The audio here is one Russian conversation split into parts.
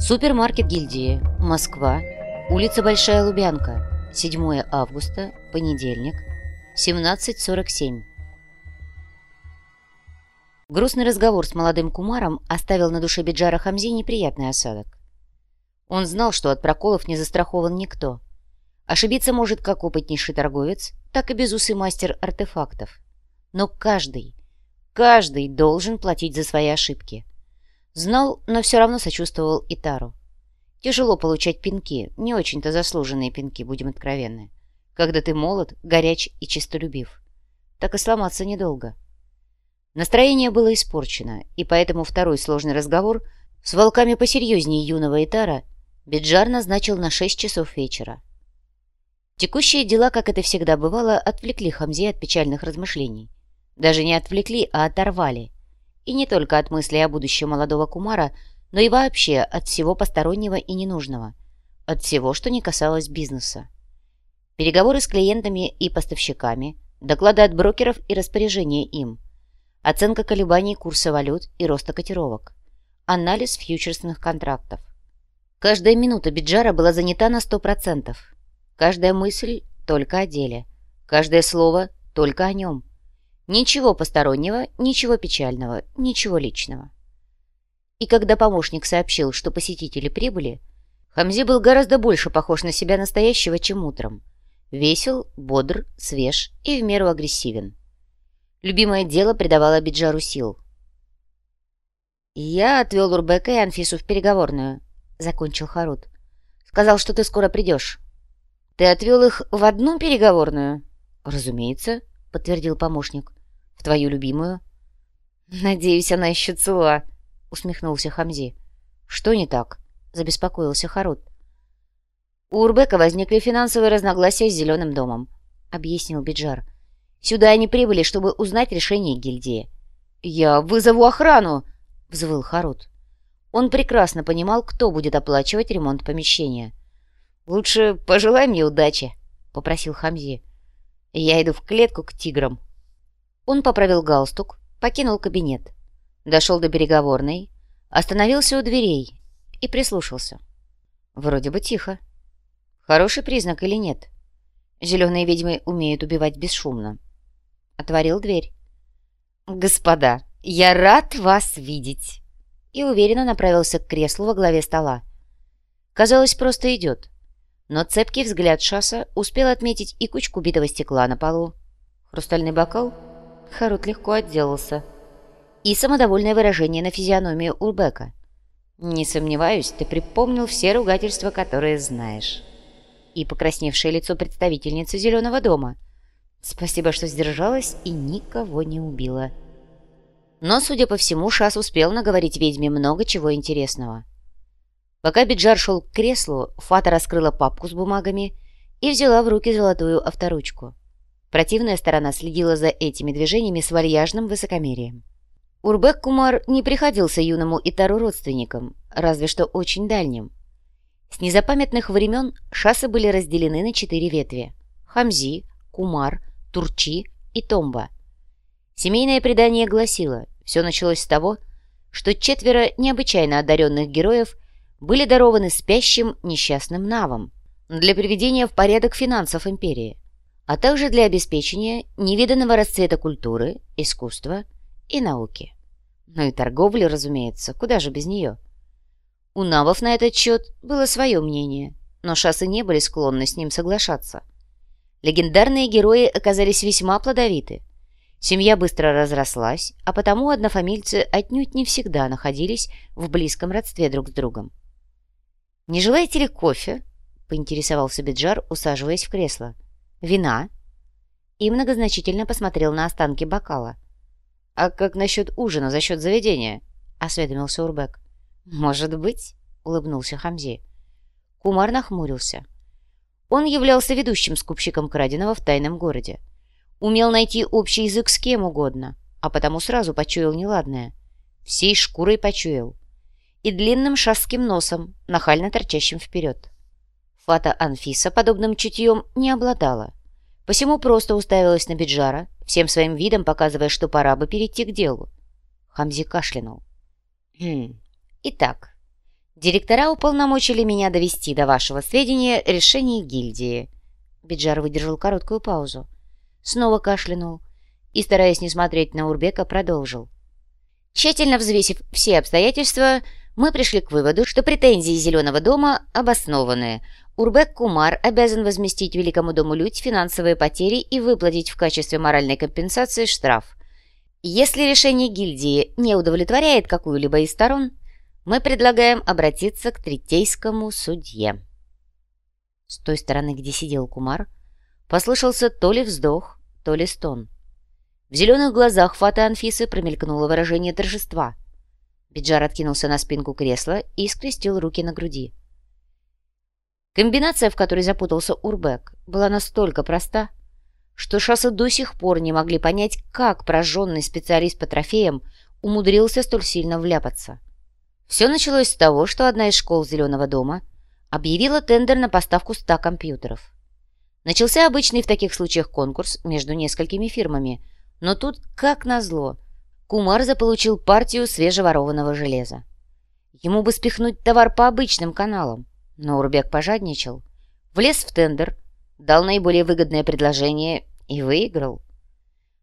Супермаркет гильдии. Москва. Улица Большая Лубянка. 7 августа. Понедельник. 17.47. Грустный разговор с молодым кумаром оставил на душе Биджара Хамзи неприятный осадок. Он знал, что от проколов не застрахован никто. Ошибиться может как опытнейший торговец, так и безусый мастер артефактов. Но каждый, каждый должен платить за свои ошибки. Знал, но все равно сочувствовал Итару. Тяжело получать пинки, не очень-то заслуженные пинки, будем откровенны. Когда ты молод, горяч и чистолюбив. Так и сломаться недолго. Настроение было испорчено, и поэтому второй сложный разговор с волками посерьезнее юного Итара Биджар назначил на шесть часов вечера. Текущие дела, как это всегда бывало, отвлекли Хамзи от печальных размышлений. Даже не отвлекли, а оторвали – и не только от мыслей о будущем молодого кумара, но и вообще от всего постороннего и ненужного. От всего, что не касалось бизнеса. Переговоры с клиентами и поставщиками, доклады от брокеров и распоряжения им, оценка колебаний курса валют и роста котировок, анализ фьючерсных контрактов. Каждая минута Биджара была занята на 100%. Каждая мысль только о деле. Каждое слово только о нем. Ничего постороннего, ничего печального, ничего личного. И когда помощник сообщил, что посетители прибыли, Хамзи был гораздо больше похож на себя настоящего, чем утром. Весел, бодр, свеж и в меру агрессивен. Любимое дело придавало Биджару сил. «Я отвел Урбека и Анфису в переговорную», — закончил Харут. «Сказал, что ты скоро придешь». «Ты отвел их в одну переговорную?» «Разумеется», — подтвердил помощник. В твою любимую?» «Надеюсь, она еще цела», — усмехнулся Хамзи. «Что не так?» — забеспокоился Харут. «У Урбека возникли финансовые разногласия с Зеленым домом», — объяснил Биджар. «Сюда они прибыли, чтобы узнать решение гильдии». «Я вызову охрану!» — взвыл Харут. Он прекрасно понимал, кто будет оплачивать ремонт помещения. «Лучше пожелай мне удачи», — попросил Хамзи. «Я иду в клетку к тиграм». Он поправил галстук, покинул кабинет, дошел до переговорной, остановился у дверей и прислушался. Вроде бы тихо. Хороший признак или нет? Зеленые ведьмы умеют убивать бесшумно. Отворил дверь. «Господа, я рад вас видеть!» И уверенно направился к креслу во главе стола. Казалось, просто идет. Но цепкий взгляд Шаса успел отметить и кучку битого стекла на полу. Хрустальный бокал — Харут легко отделался. И самодовольное выражение на физиономии Урбека. «Не сомневаюсь, ты припомнил все ругательства, которые знаешь». И покрасневшее лицо представительницы Зеленого дома. Спасибо, что сдержалась и никого не убила. Но, судя по всему, Шас успел наговорить ведьме много чего интересного. Пока Биджар шел к креслу, Фата раскрыла папку с бумагами и взяла в руки золотую авторучку. Противная сторона следила за этими движениями с вальяжным высокомерием. Урбек Кумар не приходился юному Итару родственником, разве что очень дальним. С незапамятных времен шассы были разделены на четыре ветви – Хамзи, Кумар, Турчи и Томба. Семейное предание гласило, все началось с того, что четверо необычайно одаренных героев были дарованы спящим несчастным навам для приведения в порядок финансов империи – а также для обеспечения невиданного расцвета культуры, искусства и науки. Ну и торговли, разумеется, куда же без нее. У навов на этот счет было свое мнение, но шассы не были склонны с ним соглашаться. Легендарные герои оказались весьма плодовиты. Семья быстро разрослась, а потому однофамильцы отнюдь не всегда находились в близком родстве друг с другом. «Не желаете ли кофе?» — поинтересовался Биджар, усаживаясь в кресло. — Вина?» И многозначительно посмотрел на останки бокала. «А как насчет ужина за счет заведения?» — осведомился Урбек. «Может быть», — улыбнулся Хамзи. Кумар нахмурился. Он являлся ведущим скупщиком краденого в тайном городе. Умел найти общий язык с кем угодно, а потому сразу почуял неладное. Всей шкурой почуял. И длинным шасским носом, нахально торчащим вперед. Фата Анфиса подобным чутьем не обладала. Посему просто уставилась на Биджара, всем своим видом показывая, что пора бы перейти к делу. Хамзи кашлянул. «Хм, итак, Директора уполномочили меня довести до вашего сведения решение гильдии. Биджар выдержал короткую паузу. Снова кашлянул и, стараясь не смотреть на Урбека, продолжил. Тщательно взвесив все обстоятельства, мы пришли к выводу, что претензии Зеленого дома обоснованные. Урбек Кумар обязан возместить Великому дому Людь финансовые потери и выплатить в качестве моральной компенсации штраф. Если решение гильдии не удовлетворяет какую-либо из сторон, мы предлагаем обратиться к третейскому судье. С той стороны, где сидел Кумар, послышался то ли вздох, то ли стон. В зеленых глазах Фата Анфисы промелькнуло выражение торжества — Биджар откинулся на спинку кресла и скрестил руки на груди. Комбинация, в которой запутался Урбек, была настолько проста, что шоссе до сих пор не могли понять, как прожженный специалист по трофеям умудрился столь сильно вляпаться. Все началось с того, что одна из школ Зеленого дома объявила тендер на поставку 100 компьютеров. Начался обычный в таких случаях конкурс между несколькими фирмами, но тут, как назло, Кумар заполучил партию свежеворованного железа. Ему бы спихнуть товар по обычным каналам, но Урбек пожадничал, влез в тендер, дал наиболее выгодное предложение и выиграл.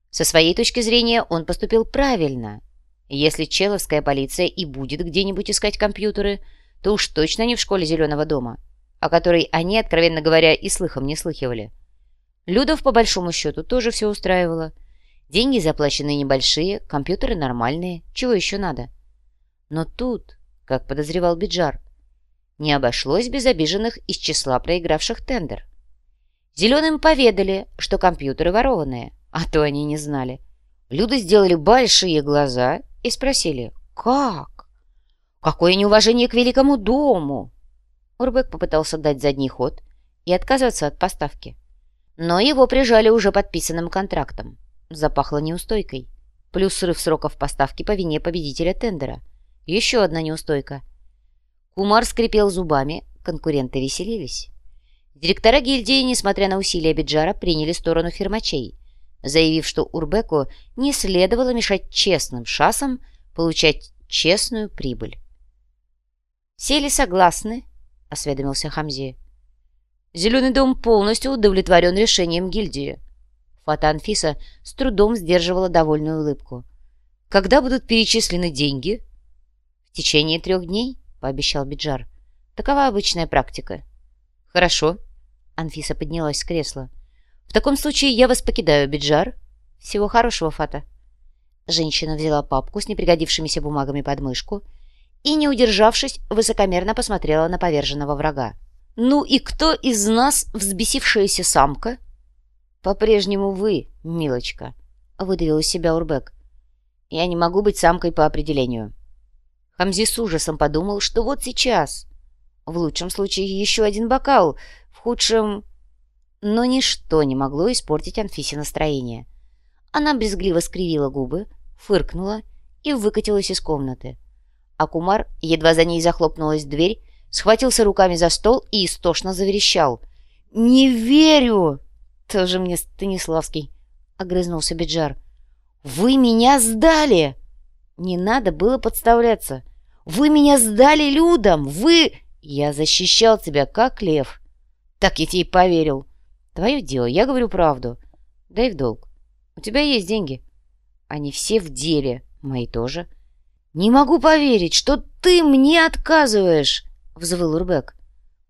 Со своей точки зрения он поступил правильно. Если человская полиция и будет где-нибудь искать компьютеры, то уж точно не в школе Зеленого дома, о которой они, откровенно говоря, и слыхом не слыхивали. Людов, по большому счету, тоже все устраивало – Деньги заплачены небольшие, компьютеры нормальные. Чего еще надо? Но тут, как подозревал Биджар, не обошлось без обиженных из числа проигравших тендер. Зеленым поведали, что компьютеры ворованные, а то они не знали. Люди сделали большие глаза и спросили «Как? Какое неуважение к великому дому!» Урбек попытался дать задний ход и отказаться от поставки. Но его прижали уже подписанным контрактом. Запахло неустойкой. Плюс срыв сроков поставки по вине победителя тендера. Еще одна неустойка. Кумар скрипел зубами, конкуренты веселились. Директора гильдии, несмотря на усилия Биджара, приняли сторону фирмачей, заявив, что Урбеку не следовало мешать честным шасам получать честную прибыль. «Сели согласны?» — осведомился Хамзи. «Зеленый дом полностью удовлетворен решением гильдии», Фата Анфиса с трудом сдерживала довольную улыбку. «Когда будут перечислены деньги?» «В течение трех дней», — пообещал Биджар. «Такова обычная практика». «Хорошо». Анфиса поднялась с кресла. «В таком случае я вас покидаю, Биджар. Всего хорошего, Фата». Женщина взяла папку с непригодившимися бумагами под мышку и, не удержавшись, высокомерно посмотрела на поверженного врага. «Ну и кто из нас взбесившаяся самка?» «По-прежнему вы, милочка», — выдавил из себя Урбек. «Я не могу быть самкой по определению». Хамзи с ужасом подумал, что вот сейчас, в лучшем случае еще один бокал, в худшем... Но ничто не могло испортить Анфисе настроение. Она брезгливо скривила губы, фыркнула и выкатилась из комнаты. А Кумар, едва за ней захлопнулась дверь, схватился руками за стол и истошно заверещал. «Не верю!» «Тоже мне Станиславский», — огрызнулся Биджар. «Вы меня сдали!» «Не надо было подставляться. Вы меня сдали людям! Вы...» «Я защищал тебя, как лев!» «Так я тебе поверил!» «Твое дело, я говорю правду. Дай в долг. У тебя есть деньги?» «Они все в деле. Мои тоже». «Не могу поверить, что ты мне отказываешь!» — взвыл Урбек.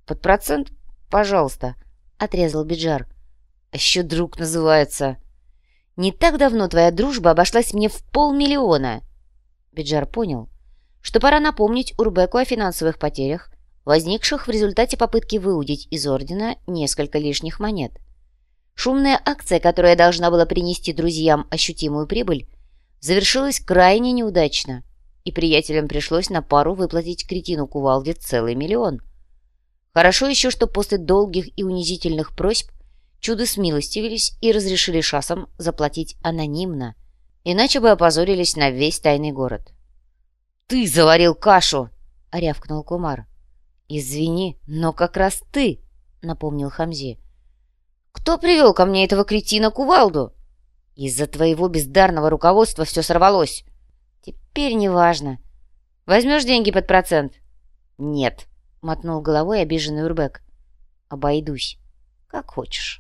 «Под процент, пожалуйста», — отрезал Биджар. А еще друг называется. Не так давно твоя дружба обошлась мне в полмиллиона. Биджар понял, что пора напомнить Урбеку о финансовых потерях, возникших в результате попытки выудить из Ордена несколько лишних монет. Шумная акция, которая должна была принести друзьям ощутимую прибыль, завершилась крайне неудачно, и приятелям пришлось на пару выплатить кретину Кувалде целый миллион. Хорошо еще, что после долгих и унизительных просьб Чуды смилостивились и разрешили шасам заплатить анонимно, иначе бы опозорились на весь тайный город. «Ты заварил кашу!» — рявкнул Кумар. «Извини, но как раз ты!» — напомнил Хамзи. «Кто привел ко мне этого кретина Кувалду?» «Из-за твоего бездарного руководства все сорвалось!» «Теперь неважно. Возьмешь деньги под процент?» «Нет», — мотнул головой обиженный Урбек. «Обойдусь. Как хочешь».